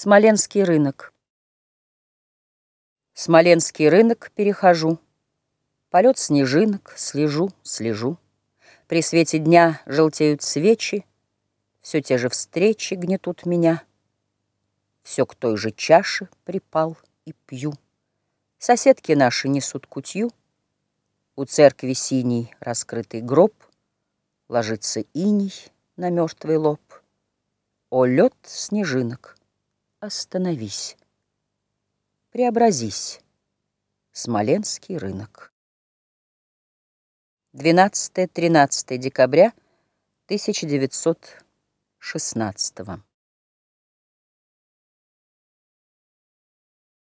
Смоленский рынок. Смоленский рынок перехожу, Полет снежинок слежу, слежу. При свете дня желтеют свечи, Все те же встречи гнетут меня. Все к той же чаше припал и пью. Соседки наши несут кутью. У церкви синий раскрытый гроб, Ложится иней на мертвый лоб. О, лед снежинок! Остановись, преобразись. Смоленский рынок. 12-13 декабря 1916